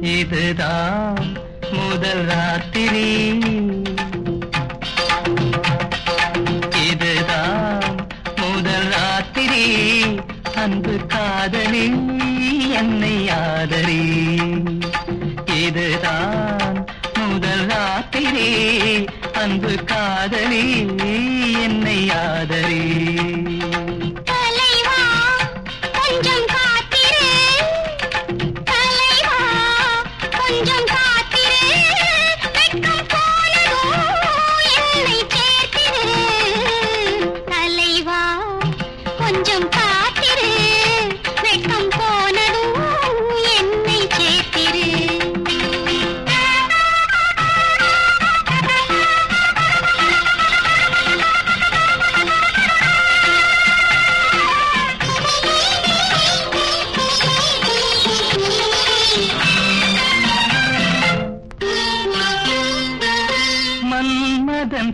இதுதான் முதல் ராத்திரி. இதுதான் முதல் ராத்திரி. அன்பு காதலி என்னை ஆதரி. இதுதான் முதல் ராத்திரி. அன்பு காதலி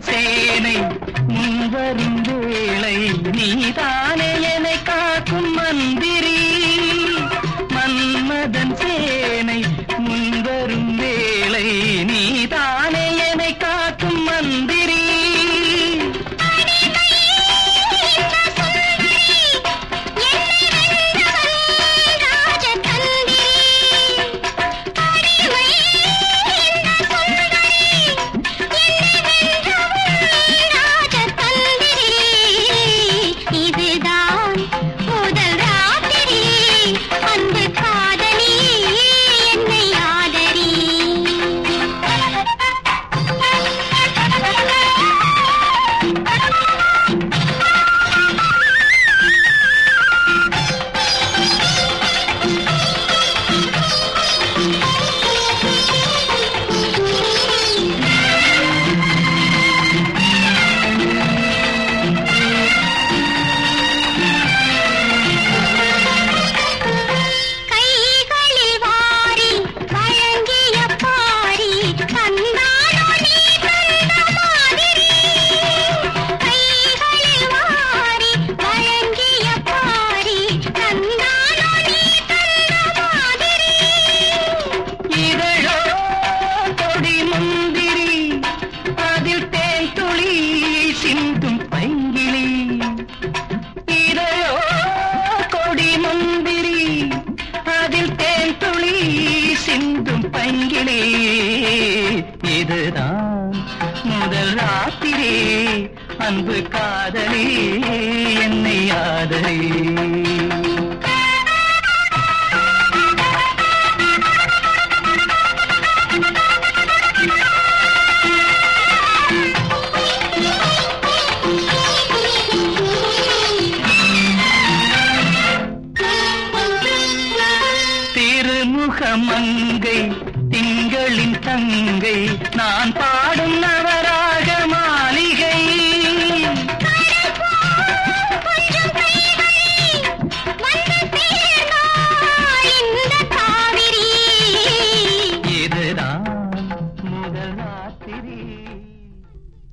சேனை முன்வரும் வேளை நீதானே என்னை காக்கும் மந்திரி. மன்மதன் சேனை துளி சிந்தும் பங்கிலே இதுதான் முதல் ராத்திரி. அன்பு காதலி என்னை ஆதரே. பன்முகமங்கை திங்களின் தங்கை. நான் பாடும் நவ